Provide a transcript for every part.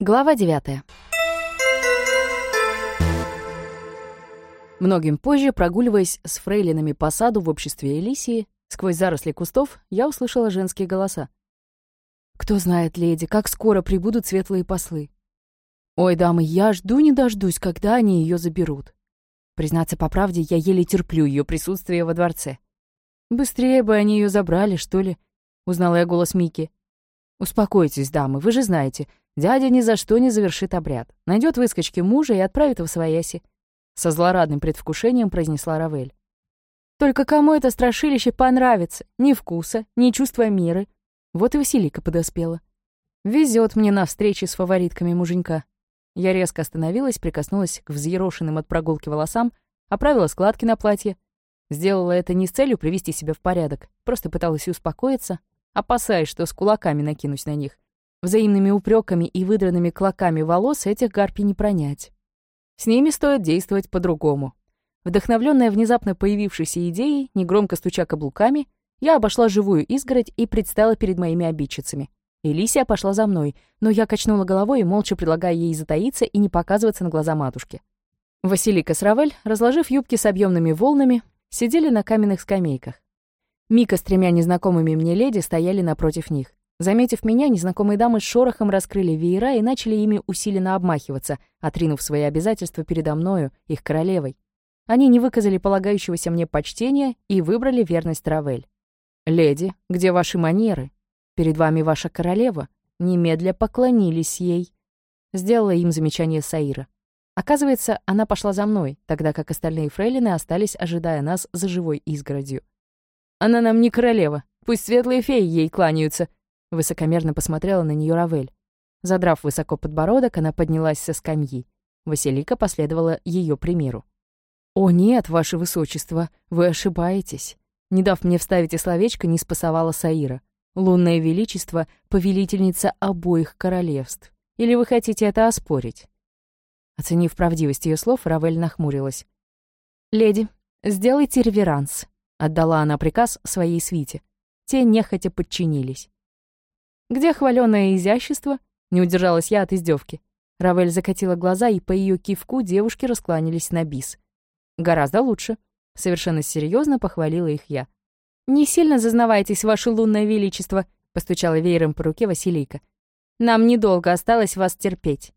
Глава 9. Многим позже, прогуливаясь с фрейлинами по саду в обществе Элисии, сквозь заросли кустов, я услышала женские голоса. «Кто знает, леди, как скоро прибудут светлые послы?» «Ой, дамы, я жду не дождусь, когда они ее заберут». Признаться по правде, я еле терплю ее присутствие во дворце. «Быстрее бы они ее забрали, что ли?» — узнала я голос Мики. «Успокойтесь, дамы, вы же знаете, дядя ни за что не завершит обряд. Найдет выскочки мужа и отправит в свояси. Со злорадным предвкушением произнесла Равель. «Только кому это страшилище понравится? Ни вкуса, ни чувства меры. Вот и Василика подоспела. Везет мне на встрече с фаворитками муженька». Я резко остановилась, прикоснулась к взъерошенным от прогулки волосам, оправила складки на платье. Сделала это не с целью привести себя в порядок, просто пыталась успокоиться, опасаясь, что с кулаками накинусь на них. Взаимными упреками и выдранными клоками волос этих гарпий не пронять. С ними стоит действовать по-другому. Вдохновленная внезапно появившейся идеей, негромко стуча каблуками, я обошла живую изгородь и предстала перед моими обидчицами. Элисия пошла за мной, но я качнула головой молча предлагая ей затаиться и не показываться на глаза матушки. Василика с Равель, разложив юбки с объемными волнами, сидели на каменных скамейках. Мика с тремя незнакомыми мне леди стояли напротив них. Заметив меня, незнакомые дамы с шорохом раскрыли веера и начали ими усиленно обмахиваться, отринув свои обязательства передо мною, их королевой. Они не выказали полагающегося мне почтения и выбрали верность Равель. «Леди, где ваши манеры? Перед вами ваша королева. Немедля поклонились ей». Сделала им замечание Саира. Оказывается, она пошла за мной, тогда как остальные фрейлины остались, ожидая нас за живой изгородью. Она нам не королева. Пусть светлые феи ей кланяются». Высокомерно посмотрела на нее Равель. Задрав высоко подбородок, она поднялась со скамьи. Василика последовала ее примеру. «О нет, ваше высочество, вы ошибаетесь». Не дав мне вставить и словечко, не спасовала Саира. «Лунное величество — повелительница обоих королевств. Или вы хотите это оспорить?» Оценив правдивость ее слов, Равель нахмурилась. «Леди, сделайте реверанс», Отдала она приказ своей свите. Те нехотя подчинились. «Где хваленое изящество?» Не удержалась я от издевки. Равель закатила глаза, и по ее кивку девушки раскланялись на бис. «Гораздо лучше», — совершенно серьезно похвалила их я. «Не сильно зазнавайтесь, ваше лунное величество», — постучала веером по руке Василийка. «Нам недолго осталось вас терпеть».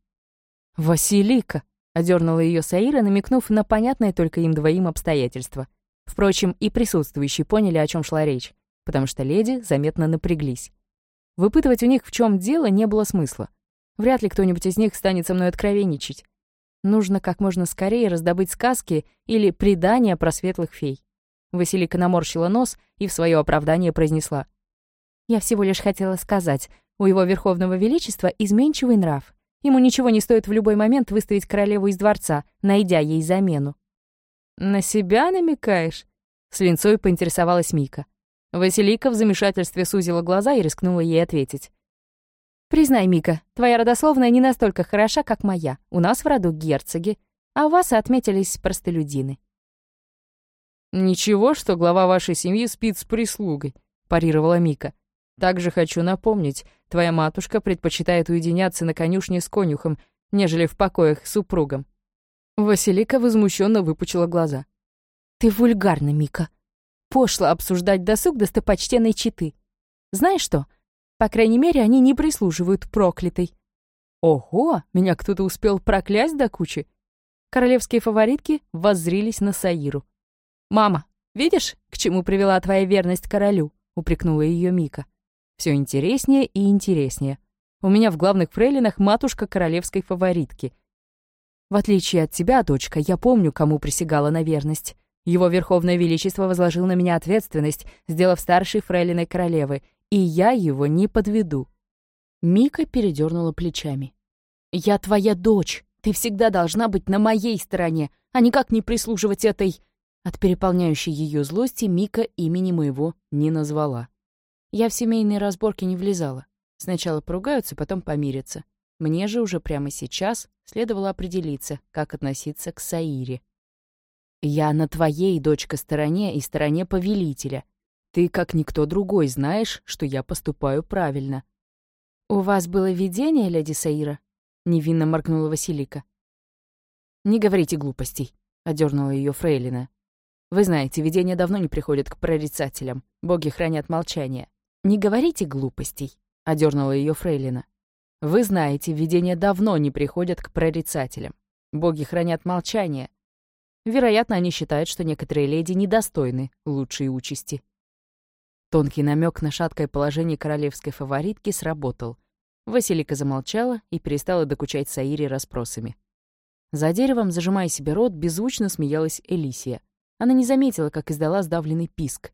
«Василика!» — одернула ее Саира, намекнув на понятное только им двоим обстоятельство — Впрочем, и присутствующие поняли, о чем шла речь, потому что леди заметно напряглись. Выпытывать у них, в чем дело, не было смысла. Вряд ли кто-нибудь из них станет со мной откровенничать. Нужно как можно скорее раздобыть сказки или предания про светлых фей. Василика наморщила нос и в свое оправдание произнесла. «Я всего лишь хотела сказать, у его Верховного Величества изменчивый нрав. Ему ничего не стоит в любой момент выставить королеву из дворца, найдя ей замену. «На себя намекаешь?» С линцой поинтересовалась Мика. Василика в замешательстве сузила глаза и рискнула ей ответить. «Признай, Мика, твоя родословная не настолько хороша, как моя. У нас в роду герцоги, а у вас отметились простолюдины». «Ничего, что глава вашей семьи спит с прислугой», — парировала Мика. «Также хочу напомнить, твоя матушка предпочитает уединяться на конюшне с конюхом, нежели в покоях с супругом. Василика возмущенно выпучила глаза. «Ты вульгарна, Мика. Пошло обсуждать досуг достопочтенной читы. Знаешь что? По крайней мере, они не прислуживают проклятой». «Ого, меня кто-то успел проклясть до кучи?» Королевские фаворитки воззрились на Саиру. «Мама, видишь, к чему привела твоя верность королю?» — упрекнула ее Мика. Все интереснее и интереснее. У меня в главных фрейлинах матушка королевской фаворитки — в отличие от тебя, дочка, я помню, кому присягала на верность. Его Верховное Величество возложил на меня ответственность, сделав старшей фрейлиной королевы, и я его не подведу». Мика передернула плечами. «Я твоя дочь. Ты всегда должна быть на моей стороне, а никак не прислуживать этой...» От переполняющей ее злости Мика имени моего не назвала. Я в семейные разборки не влезала. Сначала поругаются, потом помирятся. Мне же уже прямо сейчас следовало определиться, как относиться к Саире. «Я на твоей, дочка, стороне и стороне повелителя. Ты, как никто другой, знаешь, что я поступаю правильно». «У вас было видение, леди Саира?» — невинно моркнула Василика. «Не говорите глупостей», — одернула ее Фрейлина. «Вы знаете, видения давно не приходят к прорицателям. Боги хранят молчание. Не говорите глупостей», — одернула ее Фрейлина. «Вы знаете, видения давно не приходят к прорицателям. Боги хранят молчание. Вероятно, они считают, что некоторые леди недостойны лучшей участи». Тонкий намек на шаткое положение королевской фаворитки сработал. Василика замолчала и перестала докучать Саире расспросами. За деревом, зажимая себе рот, беззвучно смеялась Элисия. Она не заметила, как издала сдавленный писк.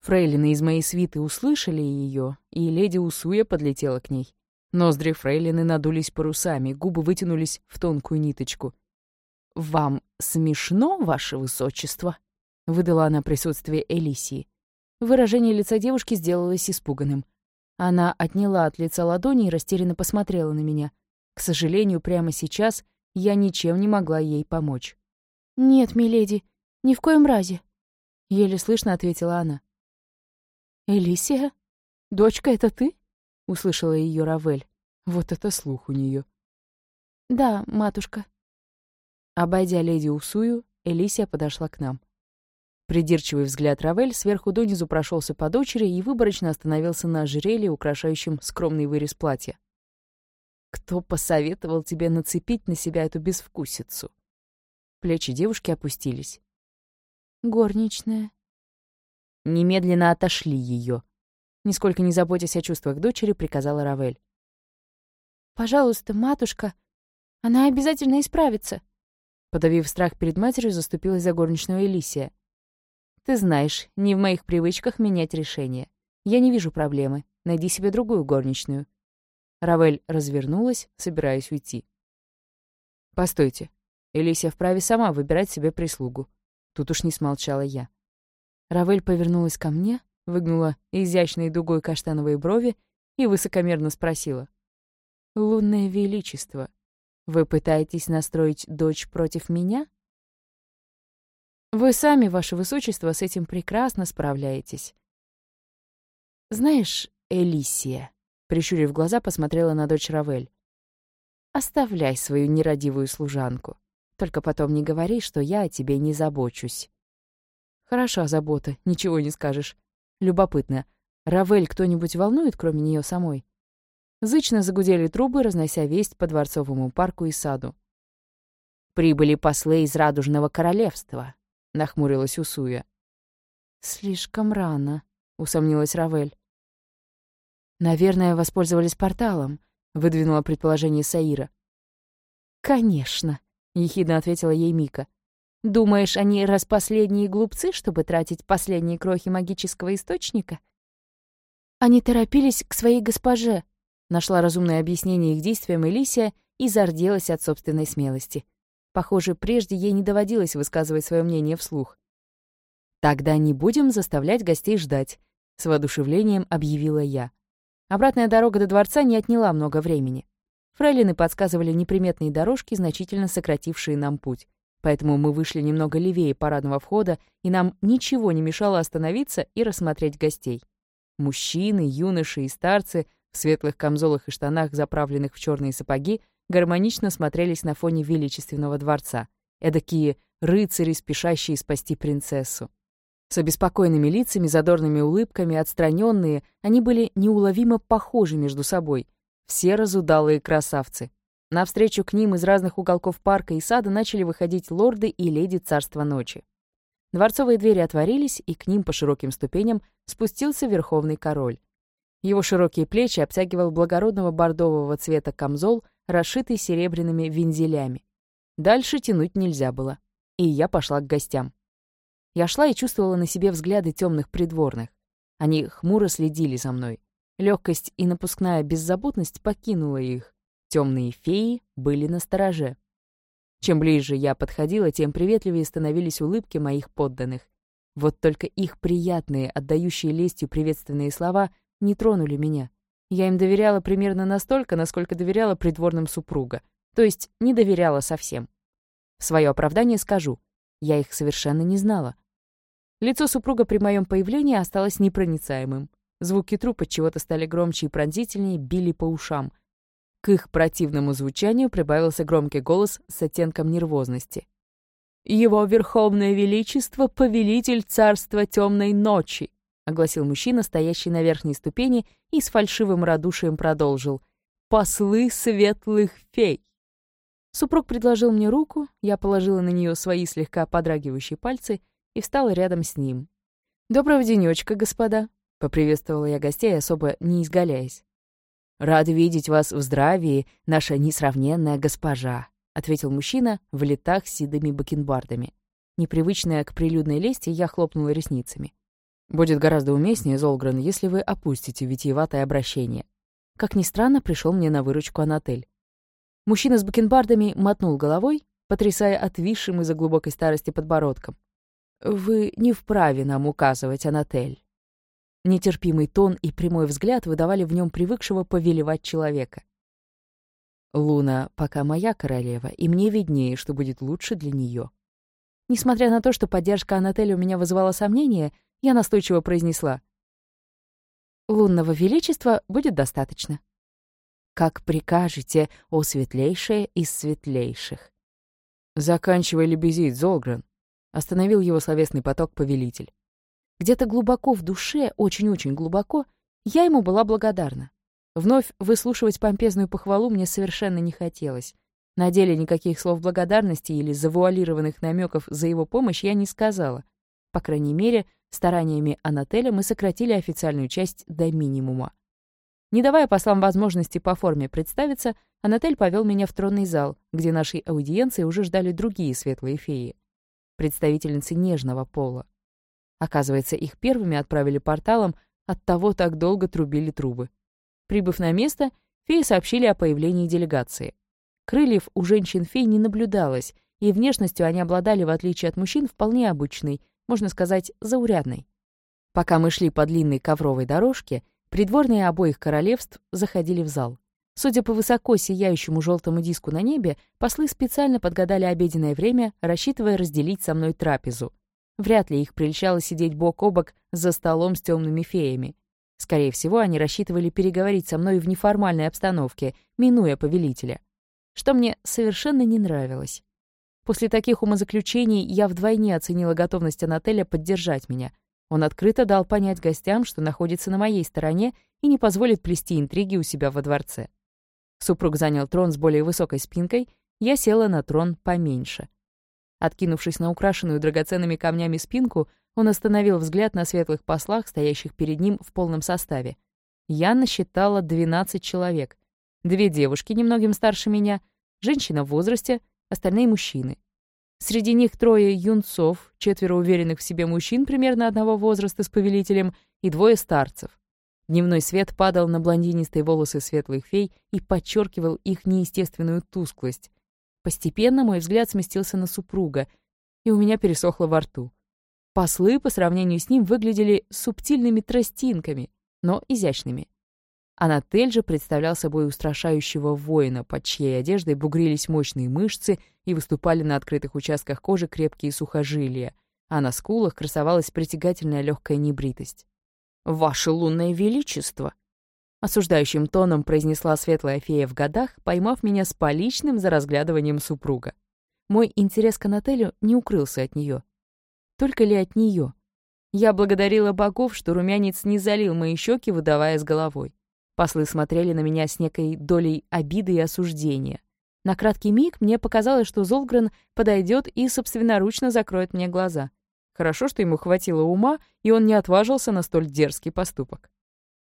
Фрейлины из моей свиты услышали ее, и леди Усуя подлетела к ней. Ноздри Фрейлины надулись парусами, губы вытянулись в тонкую ниточку. «Вам смешно, ваше высочество?» — выдала она присутствие Элисии. Выражение лица девушки сделалось испуганным. Она отняла от лица ладони и растерянно посмотрела на меня. К сожалению, прямо сейчас я ничем не могла ей помочь. «Нет, миледи, ни в коем разе», — еле слышно ответила она. «Элисия? Дочка, это ты?» — услышала ее Равель. Вот это слух у нее. «Да, матушка». Обойдя леди Усую, Элисия подошла к нам. Придирчивый взгляд Равель сверху донизу прошелся по дочери и выборочно остановился на ожерелье, украшающем скромный вырез платья. «Кто посоветовал тебе нацепить на себя эту безвкусицу?» Плечи девушки опустились. «Горничная». «Немедленно отошли ее. Нисколько не заботясь о чувствах дочери, приказала Равель. «Пожалуйста, матушка, она обязательно исправится». Подавив страх перед матерью, заступилась за горничную Элисия. Ты знаешь, не в моих привычках менять решение. Я не вижу проблемы. Найди себе другую горничную». Равель развернулась, собираясь уйти. «Постойте. Элисия вправе сама выбирать себе прислугу». Тут уж не смолчала я. Равель повернулась ко мне, выгнула изящной дугой каштановые брови и высокомерно спросила. «Лунное величество, вы пытаетесь настроить дочь против меня?» Вы сами, ваше высочество, с этим прекрасно справляетесь. Знаешь, Элисия, прищурив глаза, посмотрела на дочь Равель. Оставляй свою нерадивую служанку. Только потом не говори, что я о тебе не забочусь. Хороша забота, ничего не скажешь. Любопытно, Равель кто-нибудь волнует, кроме нее самой? Зычно загудели трубы, разнося весть по дворцовому парку и саду. Прибыли послы из Радужного королевства. — нахмурилась Усуя. «Слишком рано», — усомнилась Равель. «Наверное, воспользовались порталом», — выдвинула предположение Саира. «Конечно», — ехидно ответила ей Мика. «Думаешь, они распоследние глупцы, чтобы тратить последние крохи магического источника?» «Они торопились к своей госпоже», — нашла разумное объяснение их действиям Элисия и зарделась от собственной смелости. Похоже, прежде ей не доводилось высказывать свое мнение вслух. «Тогда не будем заставлять гостей ждать», — с воодушевлением объявила я. Обратная дорога до дворца не отняла много времени. Фрейлины подсказывали неприметные дорожки, значительно сократившие нам путь. Поэтому мы вышли немного левее парадного входа, и нам ничего не мешало остановиться и рассмотреть гостей. Мужчины, юноши и старцы в светлых камзолах и штанах, заправленных в черные сапоги, гармонично смотрелись на фоне величественного дворца. Эдакие рыцари, спешащие спасти принцессу. С обеспокоенными лицами, задорными улыбками, отстраненные, они были неуловимо похожи между собой. Все разудалые красавцы. Навстречу к ним из разных уголков парка и сада начали выходить лорды и леди царства ночи. Дворцовые двери отворились, и к ним по широким ступеням спустился верховный король. Его широкие плечи обтягивал благородного бордового цвета камзол расшитый серебряными вензелями. Дальше тянуть нельзя было, и я пошла к гостям. Я шла и чувствовала на себе взгляды темных придворных. Они хмуро следили за мной. Легкость и напускная беззаботность покинула их. Темные феи были на стороже. Чем ближе я подходила, тем приветливее становились улыбки моих подданных. Вот только их приятные, отдающие лестью приветственные слова не тронули меня. Я им доверяла примерно настолько, насколько доверяла придворным супруга. То есть не доверяла совсем. В свое оправдание скажу, я их совершенно не знала. Лицо супруга при моем появлении осталось непроницаемым. Звуки труб от чего-то стали громче и пронзительнее, били по ушам. К их противному звучанию прибавился громкий голос с оттенком нервозности. «Его Верховное Величество — повелитель царства темной ночи», — огласил мужчина, стоящий на верхней ступени, и с фальшивым радушием продолжил. «Послы светлых фей». Супруг предложил мне руку, я положила на нее свои слегка подрагивающие пальцы и встала рядом с ним. «Доброго денечка, господа», — поприветствовала я гостей, особо не изгаляясь. «Рад видеть вас в здравии, наша несравненная госпожа», — ответил мужчина в летах с седыми бакенбардами. Непривычная к прилюдной лести, я хлопнула ресницами. «Будет гораздо уместнее, Золгрен, если вы опустите витиеватое обращение». Как ни странно, пришел мне на выручку Анатель. Мужчина с бакенбардами мотнул головой, потрясая отвисшим из-за глубокой старости подбородком. «Вы не вправе нам указывать, Анатель. Нетерпимый тон и прямой взгляд выдавали в нем привыкшего повелевать человека. «Луна пока моя королева, и мне виднее, что будет лучше для нее. Несмотря на то, что поддержка Анателя у меня вызывала сомнения, я настойчиво произнесла. «Лунного величества будет достаточно». «Как прикажете, о светлейшее из светлейших». «Заканчивай лебезить, Золгрен», — остановил его словесный поток повелитель. Где-то глубоко в душе, очень-очень глубоко, я ему была благодарна. Вновь выслушивать помпезную похвалу мне совершенно не хотелось. На деле никаких слов благодарности или завуалированных намеков за его помощь я не сказала. По крайней мере, стараниями Анателя мы сократили официальную часть до минимума. Не давая послам возможности по форме представиться, Анатель повел меня в тронный зал, где нашей аудиенции уже ждали другие светлые феи. Представительницы нежного пола. Оказывается, их первыми отправили порталом, оттого так долго трубили трубы. Прибыв на место, феи сообщили о появлении делегации. Крыльев у женщин-фей не наблюдалось, и внешностью они обладали, в отличие от мужчин, вполне обычной, можно сказать, заурядной. Пока мы шли по длинной ковровой дорожке, придворные обоих королевств заходили в зал. Судя по высоко сияющему желтому диску на небе, послы специально подгадали обеденное время, рассчитывая разделить со мной трапезу. Вряд ли их прельщало сидеть бок о бок за столом с темными феями. Скорее всего, они рассчитывали переговорить со мной в неформальной обстановке, минуя повелителя. Что мне совершенно не нравилось. После таких умозаключений я вдвойне оценила готовность Анателя поддержать меня. Он открыто дал понять гостям, что находится на моей стороне и не позволит плести интриги у себя во дворце. Супруг занял трон с более высокой спинкой, я села на трон поменьше — Откинувшись на украшенную драгоценными камнями спинку, он остановил взгляд на светлых послах, стоящих перед ним в полном составе. Я насчитала 12 человек. Две девушки, немногим старше меня, женщина в возрасте, остальные мужчины. Среди них трое юнцов, четверо уверенных в себе мужчин примерно одного возраста с повелителем и двое старцев. Дневной свет падал на блондинистые волосы светлых фей и подчеркивал их неестественную тусклость. Постепенно мой взгляд сместился на супруга, и у меня пересохло во рту. Послы по сравнению с ним выглядели субтильными тростинками, но изящными. Анатель же представлял собой устрашающего воина, под чьей одеждой бугрились мощные мышцы и выступали на открытых участках кожи крепкие сухожилия, а на скулах красовалась притягательная легкая небритость. «Ваше лунное величество!» Осуждающим тоном произнесла светлая фея в годах, поймав меня с поличным за разглядыванием супруга. Мой интерес к Анателю не укрылся от нее. Только ли от нее? Я благодарила богов, что румянец не залил мои щеки, выдавая с головой. Послы смотрели на меня с некой долей обиды и осуждения. На краткий миг мне показалось, что Золгрен подойдет и собственноручно закроет мне глаза. Хорошо, что ему хватило ума, и он не отважился на столь дерзкий поступок.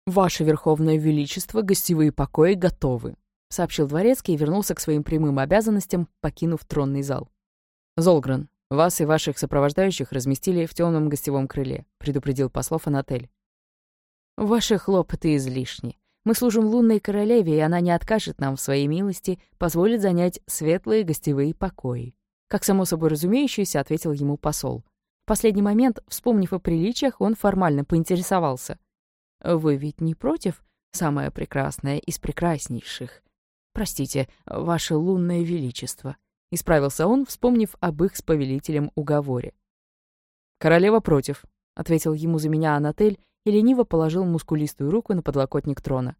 «Ваше Верховное Величество, гостевые покои готовы», — сообщил дворецкий и вернулся к своим прямым обязанностям, покинув тронный зал. «Золгрен, вас и ваших сопровождающих разместили в темном гостевом крыле», — предупредил послов Анатель. «Ваши хлопоты излишни. Мы служим лунной королеве, и она не откажет нам в своей милости, позволит занять светлые гостевые покои». Как само собой разумеющееся, ответил ему посол. В последний момент, вспомнив о приличиях, он формально поинтересовался — вы ведь не против, самое прекрасное из прекраснейших? Простите, ваше лунное величество. Исправился он, вспомнив об их с повелителем уговоре. «Королева против», — ответил ему за меня Анатель и лениво положил мускулистую руку на подлокотник трона.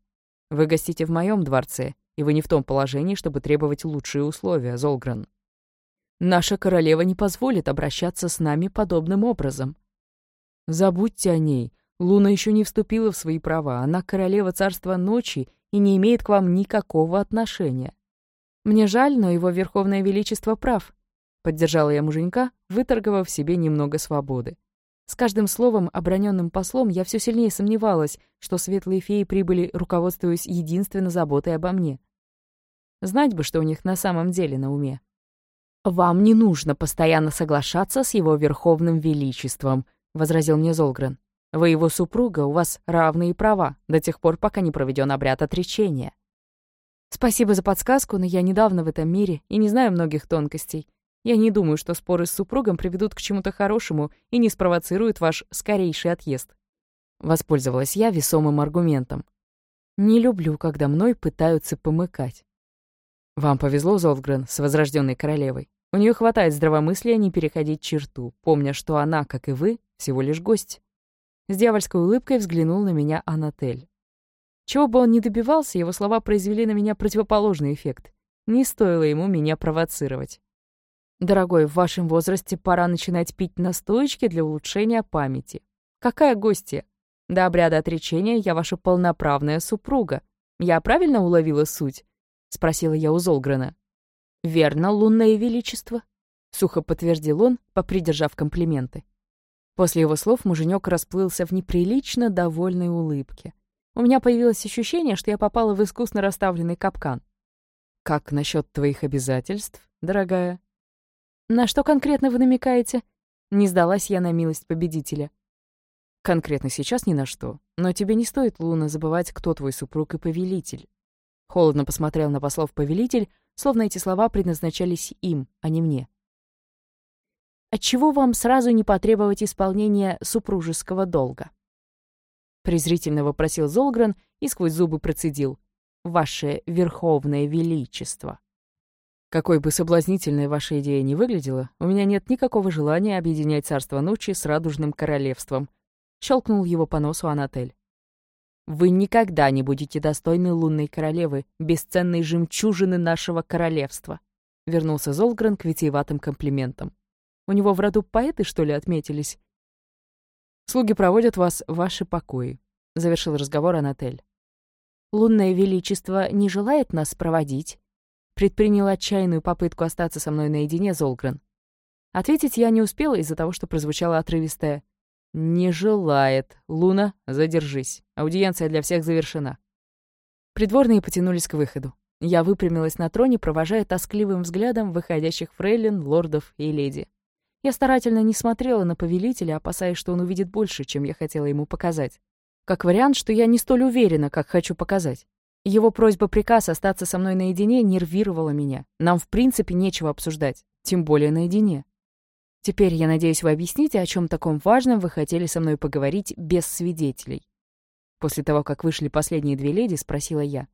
«Вы гостите в моем дворце, и вы не в том положении, чтобы требовать лучшие условия, Золгрен. Наша королева не позволит обращаться с нами подобным образом. Забудьте о ней. Луна еще не вступила в свои права. Она королева царства ночи и не имеет к вам никакого отношения. Мне жаль, но его Верховное Величество прав. Поддержала я муженька, выторговав себе немного свободы. С каждым словом, оброненным послом, я все сильнее сомневалась, что светлые феи прибыли, руководствуясь единственно заботой обо мне. Знать бы, что у них на самом деле на уме. «Вам не нужно постоянно соглашаться с его верховным величеством», — возразил мне Золгрен. «Вы его супруга, у вас равные права, до тех пор, пока не проведен обряд отречения». «Спасибо за подсказку, но я недавно в этом мире и не знаю многих тонкостей. Я не думаю, что споры с супругом приведут к чему-то хорошему и не спровоцируют ваш скорейший отъезд. Воспользовалась я весомым аргументом. Не люблю, когда мной пытаются помыкать. Вам повезло, Золтгрен, с возрожденной королевой. У нее хватает здравомыслия не переходить черту, помня, что она, как и вы, всего лишь гость. С дьявольской улыбкой взглянул на меня Анатель. Чего бы он ни добивался, его слова произвели на меня противоположный эффект. Не стоило ему меня провоцировать. Дорогой, в вашем возрасте пора начинать пить настоечки для улучшения памяти. Какая гостья? До обряда отречения я ваша полноправная супруга. Я правильно уловила суть? Спросила я у Золгрена. Верно, лунное величество. Сухо подтвердил он, попридержав комплименты. После его слов муженек расплылся в неприлично довольной улыбке. У меня появилось ощущение, что я попала в искусно расставленный капкан. «Как насчет твоих обязательств, дорогая?» «На что конкретно вы намекаете?» Не сдалась я на милость победителя. «Конкретно сейчас ни на что. Но тебе не стоит, Луна, забывать, кто твой супруг и повелитель». Холодно посмотрел на послов повелитель, словно эти слова предназначались им, а не мне. «Отчего вам сразу не потребовать исполнения супружеского долга?» Презрительно вопросил Золгран и сквозь зубы процедил. «Ваше Верховное Величество». Какой бы соблазнительной ваша идея ни выглядела, у меня нет никакого желания объединять царство ночи с радужным королевством. Щелкнул его по носу Анатель. Вы никогда не будете достойны лунной королевы, бесценной жемчужины нашего королевства. Вернулся Золгрен к витиеватым комплиментам. У него в роду поэты, что ли, отметились? Слуги проводят вас в ваши покои, завершил разговор Анатель. Лунное величество не желает нас проводить, предпринял отчаянную попытку остаться со мной наедине Золгрен. Ответить я не успела из-за того, что прозвучало отрывистое «Не желает. Луна, задержись. Аудиенция для всех завершена». Придворные потянулись к выходу. Я выпрямилась на троне, провожая тоскливым взглядом выходящих фрейлин, лордов и леди. Я старательно не смотрела на повелителя, опасаясь, что он увидит больше, чем я хотела ему показать. Как вариант, что я не столь уверена, как хочу показать. Его просьба-приказ остаться со мной наедине нервировала меня. Нам, в принципе, нечего обсуждать, тем более наедине. Теперь, я надеюсь, вы объясните, о чем таком важном вы хотели со мной поговорить без свидетелей. После того, как вышли последние две леди, спросила я.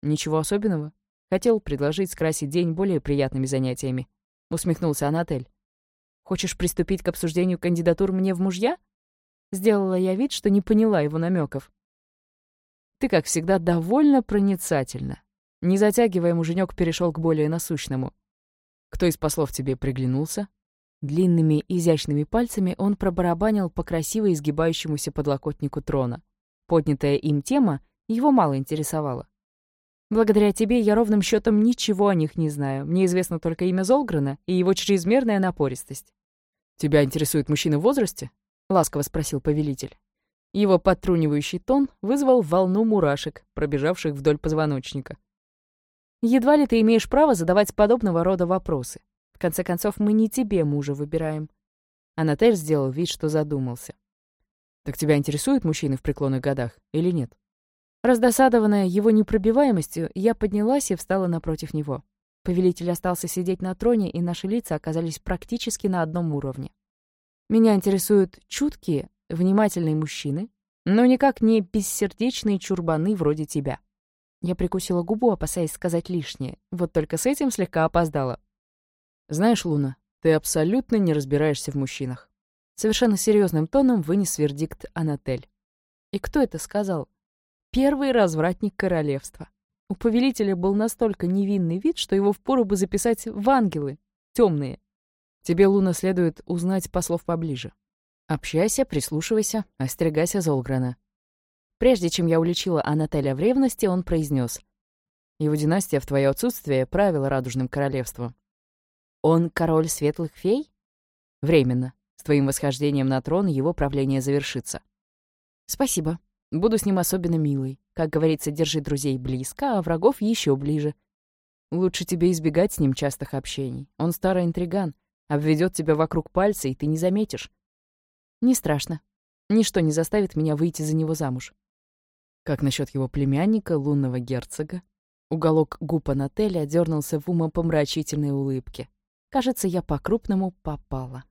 Ничего особенного. Хотел предложить скрасить день более приятными занятиями. Усмехнулся Анатель. Хочешь приступить к обсуждению кандидатур мне в мужья? Сделала я вид, что не поняла его намеков. Ты, как всегда, довольно проницательна. Не затягивая, муженек перешел к более насущному. Кто из послов тебе приглянулся? Длинными, изящными пальцами он пробарабанил по красиво изгибающемуся подлокотнику трона. Поднятая им тема его мало интересовала. Благодаря тебе я ровным счетом ничего о них не знаю. Мне известно только имя Золгрена и его чрезмерная напористость. «Тебя интересует мужчина в возрасте?» — ласково спросил повелитель. Его подтрунивающий тон вызвал волну мурашек, пробежавших вдоль позвоночника. «Едва ли ты имеешь право задавать подобного рода вопросы. В конце концов, мы не тебе мужа выбираем». Анатель сделал вид, что задумался. «Так тебя интересуют мужчины в преклонных годах или нет?» Раздосадованная его непробиваемостью, я поднялась и встала напротив него. Повелитель остался сидеть на троне, и наши лица оказались практически на одном уровне. Меня интересуют чуткие, внимательные мужчины, но никак не бессердечные чурбаны вроде тебя. Я прикусила губу, опасаясь сказать лишнее, вот только с этим слегка опоздала. Знаешь, Луна, ты абсолютно не разбираешься в мужчинах. Совершенно серьезным тоном вынес вердикт Анатель. И кто это сказал? Первый развратник королевства. У повелителя был настолько невинный вид, что его впору бы записать в ангелы, темные. Тебе, Луна, следует узнать послов поближе. Общайся, прислушивайся, остерегайся Золграна. Прежде чем я уличила Анателя в ревности, он произнес: Его династия в твое отсутствие правила Радужным Королевством. Он король светлых фей? Временно. С твоим восхождением на трон его правление завершится. Спасибо. Буду с ним особенно милой. Как говорится, держи друзей близко, а врагов еще ближе. Лучше тебе избегать с ним частых общений. Он старый интриган, обведет тебя вокруг пальца, и ты не заметишь. Не страшно. Ничто не заставит меня выйти за него замуж. Как насчет его племянника, лунного герцога? Уголок губ Анателя дернулся в умопомрачительной улыбке. Кажется, я по-крупному попала.